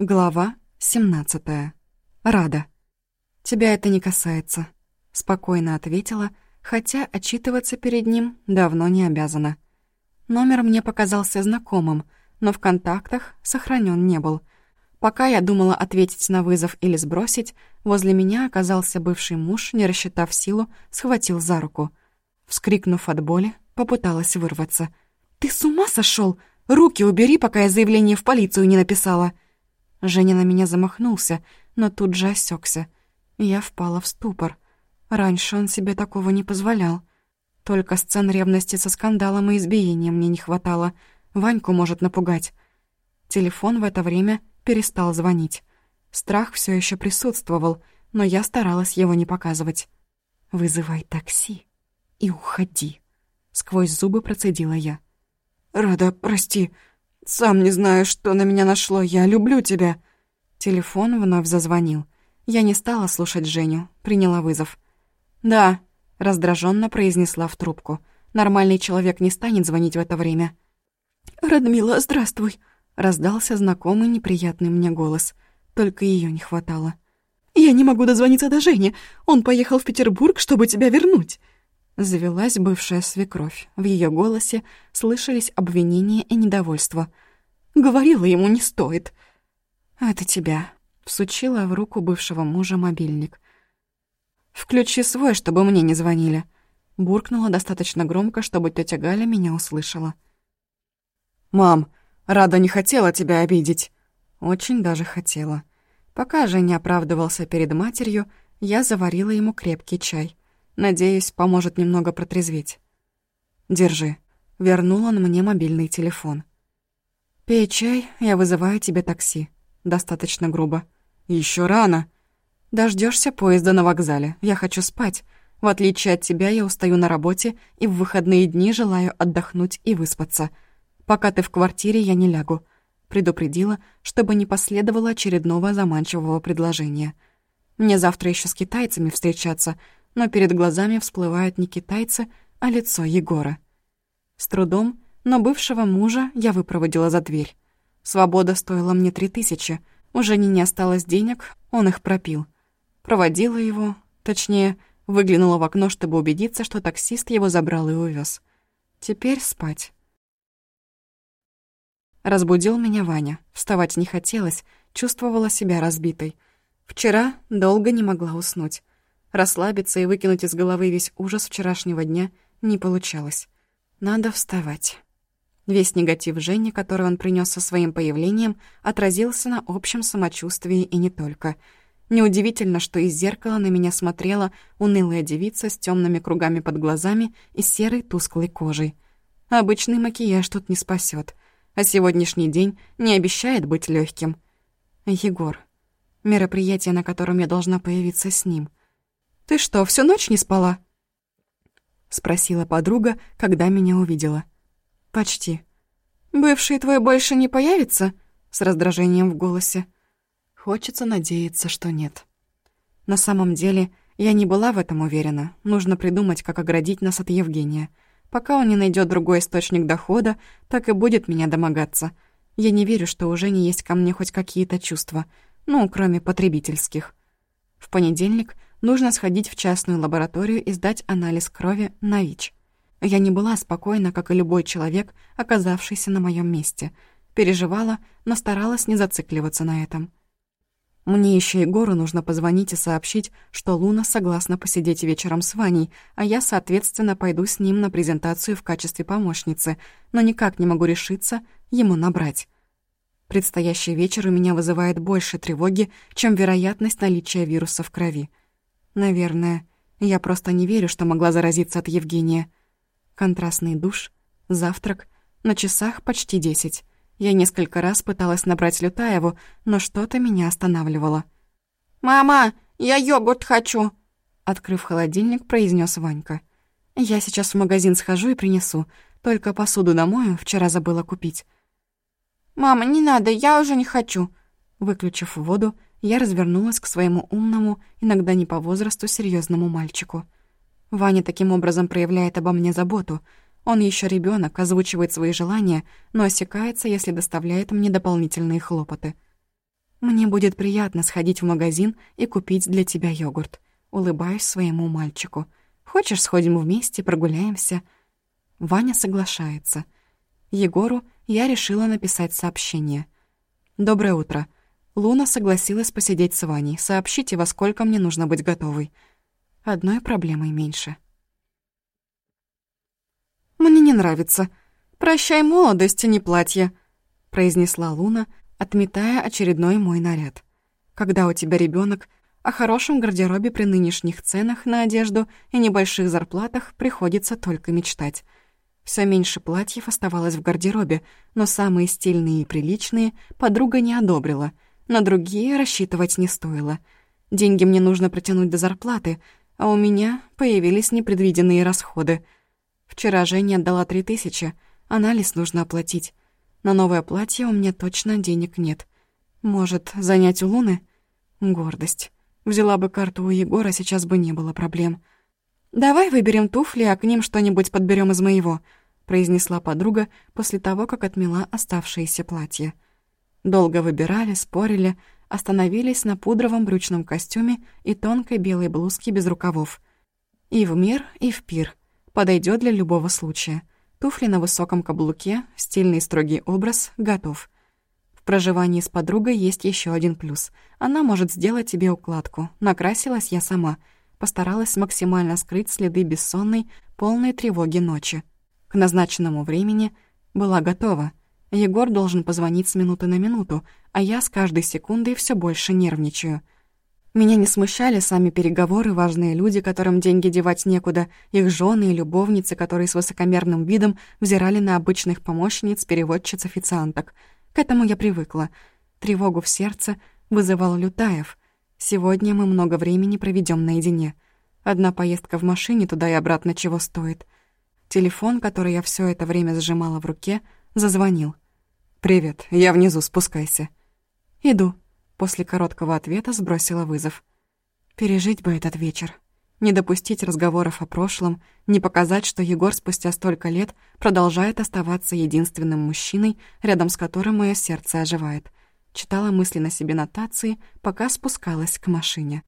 Глава 17. Рада. «Тебя это не касается», — спокойно ответила, хотя отчитываться перед ним давно не обязана. Номер мне показался знакомым, но в контактах сохранен не был. Пока я думала ответить на вызов или сбросить, возле меня оказался бывший муж, не рассчитав силу, схватил за руку. Вскрикнув от боли, попыталась вырваться. «Ты с ума сошел? Руки убери, пока я заявление в полицию не написала!» Женя на меня замахнулся, но тут же осекся. Я впала в ступор. Раньше он себе такого не позволял. Только сцен ревности со скандалом и избиением мне не хватало. Ваньку может напугать. Телефон в это время перестал звонить. Страх все еще присутствовал, но я старалась его не показывать. «Вызывай такси и уходи», — сквозь зубы процедила я. «Рада, прости», «Сам не знаю, что на меня нашло. Я люблю тебя». Телефон вновь зазвонил. Я не стала слушать Женю, приняла вызов. «Да», — раздраженно произнесла в трубку. «Нормальный человек не станет звонить в это время». «Радмила, здравствуй», — раздался знакомый неприятный мне голос. Только ее не хватало. «Я не могу дозвониться до Жени. Он поехал в Петербург, чтобы тебя вернуть». Завелась бывшая свекровь. В ее голосе слышались обвинения и недовольство. «Говорила ему, не стоит». «Это тебя», — всучила в руку бывшего мужа мобильник. «Включи свой, чтобы мне не звонили». Буркнула достаточно громко, чтобы тетя Галя меня услышала. «Мам, Рада не хотела тебя обидеть». Очень даже хотела. Пока Женя оправдывался перед матерью, я заварила ему крепкий чай. Надеюсь, поможет немного протрезветь. Держи. Вернул он мне мобильный телефон. Пей чай, я вызываю тебе такси. Достаточно грубо. Еще рано. Дождешься поезда на вокзале. Я хочу спать. В отличие от тебя, я устаю на работе и в выходные дни желаю отдохнуть и выспаться. Пока ты в квартире, я не лягу. Предупредила, чтобы не последовало очередного заманчивого предложения. Мне завтра еще с китайцами встречаться — но перед глазами всплывают не китайцы, а лицо Егора. С трудом, но бывшего мужа я выпроводила за дверь. Свобода стоила мне три тысячи, уже не не осталось денег, он их пропил. Проводила его, точнее, выглянула в окно, чтобы убедиться, что таксист его забрал и увез. Теперь спать. Разбудил меня Ваня. Вставать не хотелось, чувствовала себя разбитой. Вчера долго не могла уснуть. Расслабиться и выкинуть из головы весь ужас вчерашнего дня не получалось. Надо вставать. Весь негатив Жени, который он принес со своим появлением, отразился на общем самочувствии и не только. Неудивительно, что из зеркала на меня смотрела унылая девица с темными кругами под глазами и серой тусклой кожей. Обычный макияж тут не спасет, а сегодняшний день не обещает быть легким. Егор. Мероприятие, на котором я должна появиться с ним — «Ты что, всю ночь не спала?» — спросила подруга, когда меня увидела. «Почти». «Бывший твой больше не появится?» — с раздражением в голосе. Хочется надеяться, что нет. На самом деле, я не была в этом уверена. Нужно придумать, как оградить нас от Евгения. Пока он не найдет другой источник дохода, так и будет меня домогаться. Я не верю, что у Жени есть ко мне хоть какие-то чувства, ну, кроме потребительских. В понедельник — Нужно сходить в частную лабораторию и сдать анализ крови на ВИЧ. Я не была спокойна, как и любой человек, оказавшийся на моем месте. Переживала, но старалась не зацикливаться на этом. Мне еще Егору нужно позвонить и сообщить, что Луна согласна посидеть вечером с Ваней, а я, соответственно, пойду с ним на презентацию в качестве помощницы, но никак не могу решиться ему набрать. Предстоящий вечер у меня вызывает больше тревоги, чем вероятность наличия вируса в крови. Наверное. Я просто не верю, что могла заразиться от Евгения. Контрастный душ, завтрак, на часах почти десять. Я несколько раз пыталась набрать Лютаеву, но что-то меня останавливало. «Мама, я йогурт хочу!» Открыв холодильник, произнес Ванька. «Я сейчас в магазин схожу и принесу. Только посуду домою, вчера забыла купить». «Мама, не надо, я уже не хочу». Выключив воду, я развернулась к своему умному, иногда не по возрасту, серьезному мальчику. Ваня таким образом проявляет обо мне заботу. Он еще ребенок, озвучивает свои желания, но осекается, если доставляет мне дополнительные хлопоты. Мне будет приятно сходить в магазин и купить для тебя йогурт. Улыбаюсь своему мальчику. Хочешь, сходим вместе, прогуляемся?» Ваня соглашается. Егору я решила написать сообщение. «Доброе утро. Луна согласилась посидеть с Ваней. Сообщите, во сколько мне нужно быть готовой. Одной проблемой меньше». «Мне не нравится. Прощай молодость, а не платье», — произнесла Луна, отметая очередной мой наряд. «Когда у тебя ребенок, о хорошем гардеробе при нынешних ценах на одежду и небольших зарплатах приходится только мечтать». Все меньше платьев оставалось в гардеробе, но самые стильные и приличные подруга не одобрила. На другие рассчитывать не стоило. Деньги мне нужно протянуть до зарплаты, а у меня появились непредвиденные расходы. Вчера Женя отдала три тысячи, анализ нужно оплатить. На новое платье у меня точно денег нет. Может, занять у Луны? Гордость. Взяла бы карту у Егора, сейчас бы не было проблем. «Давай выберем туфли, а к ним что-нибудь подберем из моего», произнесла подруга после того, как отмела оставшиеся платья. Долго выбирали, спорили, остановились на пудровом брючном костюме и тонкой белой блузке без рукавов. И в мир, и в пир. Подойдет для любого случая. Туфли на высоком каблуке, стильный строгий образ, готов. В проживании с подругой есть еще один плюс. Она может сделать тебе укладку. Накрасилась я сама. Постаралась максимально скрыть следы бессонной, полной тревоги ночи. К назначенному времени была готова. Егор должен позвонить с минуты на минуту, а я с каждой секундой все больше нервничаю. Меня не смущали сами переговоры, важные люди, которым деньги девать некуда, их жены и любовницы, которые с высокомерным видом взирали на обычных помощниц, переводчиц, официанток. К этому я привыкла. Тревогу в сердце вызывал Лютаев. Сегодня мы много времени проведем наедине. Одна поездка в машине туда и обратно чего стоит — Телефон, который я все это время сжимала в руке, зазвонил. «Привет, я внизу, спускайся». «Иду», — после короткого ответа сбросила вызов. Пережить бы этот вечер. Не допустить разговоров о прошлом, не показать, что Егор спустя столько лет продолжает оставаться единственным мужчиной, рядом с которым мое сердце оживает. Читала мысли на себе нотации, пока спускалась к машине.